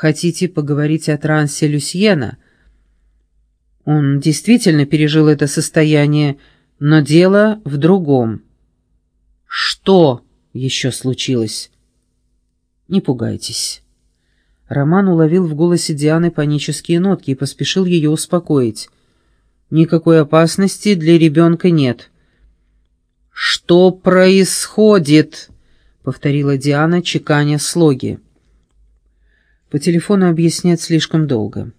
хотите поговорить о трансе Люсьена?» Он действительно пережил это состояние, но дело в другом. «Что еще случилось?» «Не пугайтесь». Роман уловил в голосе Дианы панические нотки и поспешил ее успокоить. «Никакой опасности для ребенка нет». «Что происходит?» — повторила Диана, чеканя слоги. «По телефону объяснять слишком долго.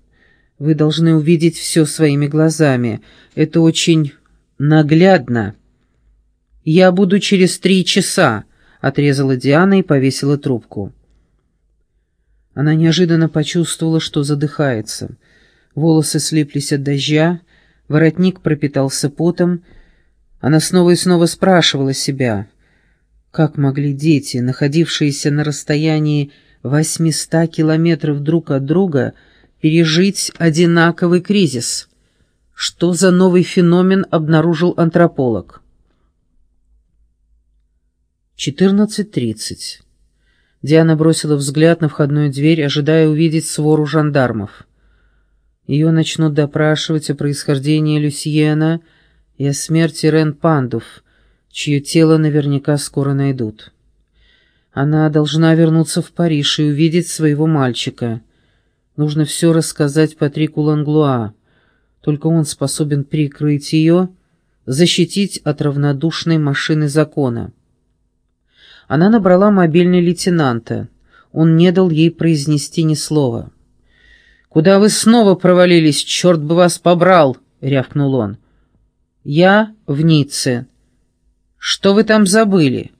Вы должны увидеть все своими глазами. Это очень наглядно». «Я буду через три часа», — отрезала Диана и повесила трубку. Она неожиданно почувствовала, что задыхается. Волосы слиплись от дождя, воротник пропитался потом. Она снова и снова спрашивала себя — как могли дети, находившиеся на расстоянии 800 километров друг от друга, пережить одинаковый кризис? Что за новый феномен обнаружил антрополог? 14.30. Диана бросила взгляд на входную дверь, ожидая увидеть свору жандармов. Ее начнут допрашивать о происхождении Люсьена и о смерти Рен Пандов — чье тело наверняка скоро найдут. Она должна вернуться в Париж и увидеть своего мальчика. Нужно все рассказать Патрику Ланглуа. Только он способен прикрыть ее, защитить от равнодушной машины закона. Она набрала мобильный лейтенанта. Он не дал ей произнести ни слова. «Куда вы снова провалились? Черт бы вас побрал!» — рявкнул он. «Я в Ницце. «Что вы там забыли?»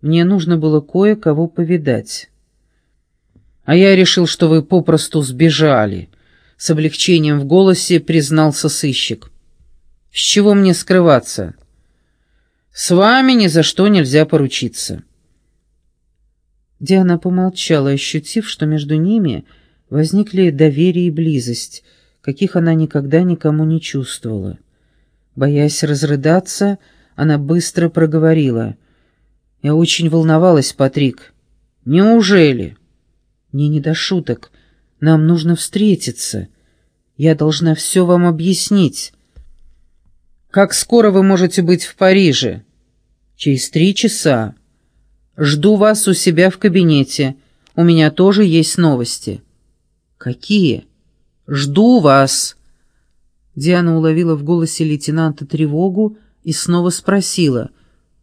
«Мне нужно было кое-кого повидать». «А я решил, что вы попросту сбежали», — с облегчением в голосе признался сыщик. «С чего мне скрываться?» «С вами ни за что нельзя поручиться». Диана помолчала, ощутив, что между ними возникли доверие и близость, каких она никогда никому не чувствовала. Боясь разрыдаться, — она быстро проговорила. «Я очень волновалась, Патрик». «Неужели?» «Мне не до шуток. Нам нужно встретиться. Я должна все вам объяснить». «Как скоро вы можете быть в Париже?» «Через три часа. Жду вас у себя в кабинете. У меня тоже есть новости». «Какие?» «Жду вас». Диана уловила в голосе лейтенанта тревогу, и снова спросила,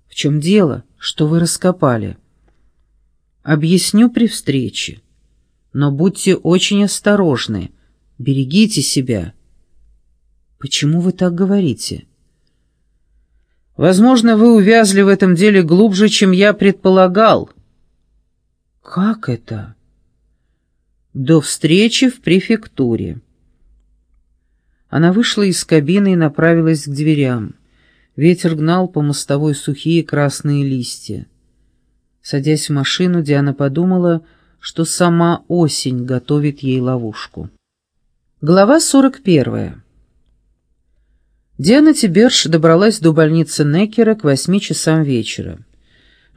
«В чем дело? Что вы раскопали?» «Объясню при встрече. Но будьте очень осторожны. Берегите себя». «Почему вы так говорите?» «Возможно, вы увязли в этом деле глубже, чем я предполагал». «Как это?» «До встречи в префектуре». Она вышла из кабины и направилась к дверям. Ветер гнал по мостовой сухие красные листья. Садясь в машину, Диана подумала, что сама осень готовит ей ловушку. Глава 41. Диана Тиберш добралась до больницы Некера к восьми часам вечера.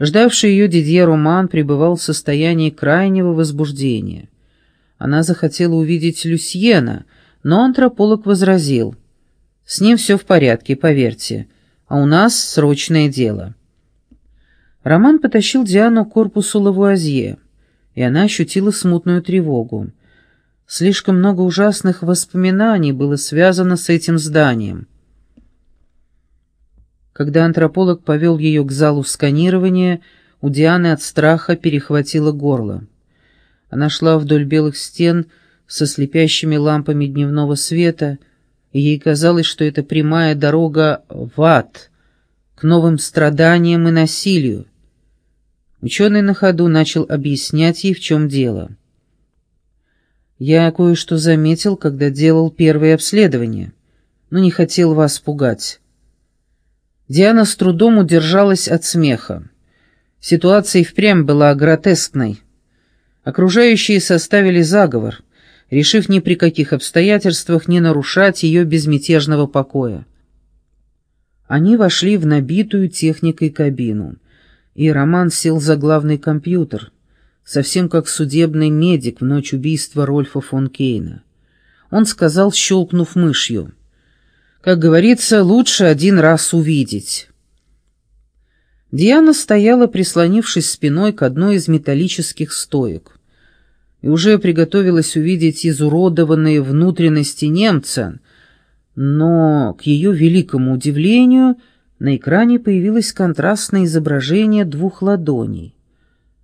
Ждавший ее Дидье Роман пребывал в состоянии крайнего возбуждения. Она захотела увидеть Люсьена, но антрополог возразил. «С ним все в порядке, поверьте а у нас срочное дело». Роман потащил Диану к корпусу Лавуазье, и она ощутила смутную тревогу. Слишком много ужасных воспоминаний было связано с этим зданием. Когда антрополог повел ее к залу сканирования, у Дианы от страха перехватило горло. Она шла вдоль белых стен со слепящими лампами дневного света, ей казалось, что это прямая дорога в ад, к новым страданиям и насилию. Ученый на ходу начал объяснять ей, в чем дело. «Я кое-что заметил, когда делал первое обследование, но не хотел вас пугать». Диана с трудом удержалась от смеха. Ситуация и впрямь была гротескной. Окружающие составили заговор — решив ни при каких обстоятельствах не нарушать ее безмятежного покоя. Они вошли в набитую техникой кабину, и Роман сел за главный компьютер. совсем как судебный медик в ночь убийства Рольфа фон Кейна. Он сказал, щелкнув мышью, «Как говорится, лучше один раз увидеть». Диана стояла, прислонившись спиной к одной из металлических стоек, и уже приготовилась увидеть изуродованные внутренности немца, но, к ее великому удивлению, на экране появилось контрастное изображение двух ладоней.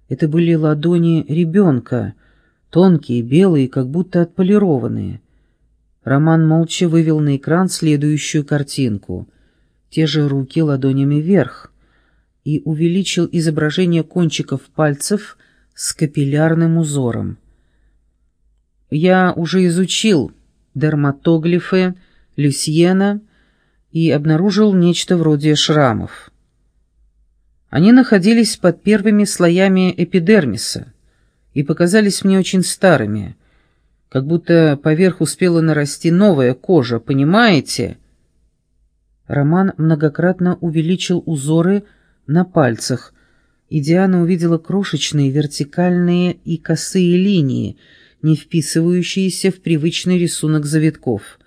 Это были ладони ребенка, тонкие, белые, как будто отполированные. Роман молча вывел на экран следующую картинку. Те же руки ладонями вверх и увеличил изображение кончиков пальцев с капиллярным узором. Я уже изучил дерматоглифы Люсьена и обнаружил нечто вроде шрамов. Они находились под первыми слоями эпидермиса и показались мне очень старыми, как будто поверх успела нарасти новая кожа, понимаете? Роман многократно увеличил узоры на пальцах, и Диана увидела крошечные вертикальные и косые линии, не вписывающиеся в привычный рисунок завитков.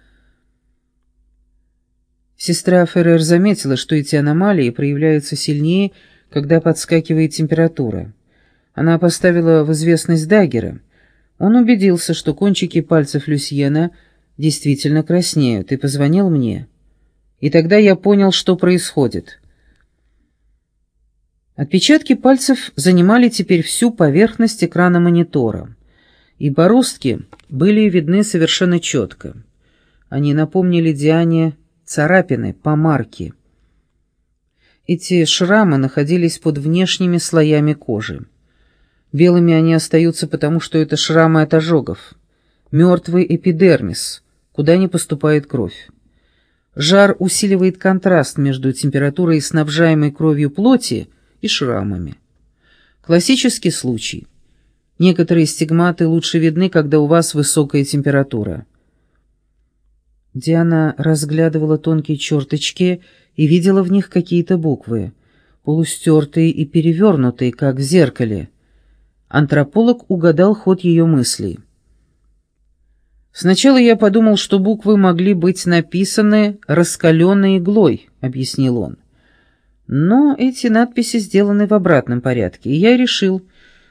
Сестра Феррер заметила, что эти аномалии проявляются сильнее, когда подскакивает температура. Она поставила в известность Даггера. Он убедился, что кончики пальцев Люсьена действительно краснеют, и позвонил мне. И тогда я понял, что происходит. Отпечатки пальцев занимали теперь всю поверхность экрана монитора, и бороздки были видны совершенно четко. Они напомнили Диане царапины по марке. Эти шрамы находились под внешними слоями кожи. Белыми они остаются потому, что это шрамы от ожогов. Мертвый эпидермис, куда не поступает кровь. Жар усиливает контраст между температурой снабжаемой кровью плоти и шрамами. Классический случай. Некоторые стигматы лучше видны, когда у вас высокая температура. Диана разглядывала тонкие черточки и видела в них какие-то буквы, полустертые и перевернутые, как в зеркале. Антрополог угадал ход ее мыслей. «Сначала я подумал, что буквы могли быть написаны раскаленной иглой», — объяснил он. «Но эти надписи сделаны в обратном порядке, и я решил,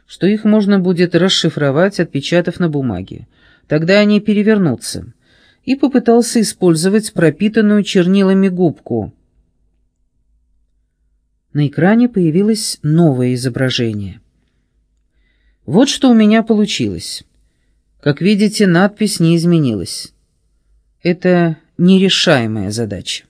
что их можно будет расшифровать, отпечатав на бумаге. Тогда они перевернутся» и попытался использовать пропитанную чернилами губку. На экране появилось новое изображение. Вот что у меня получилось. Как видите, надпись не изменилась. Это нерешаемая задача.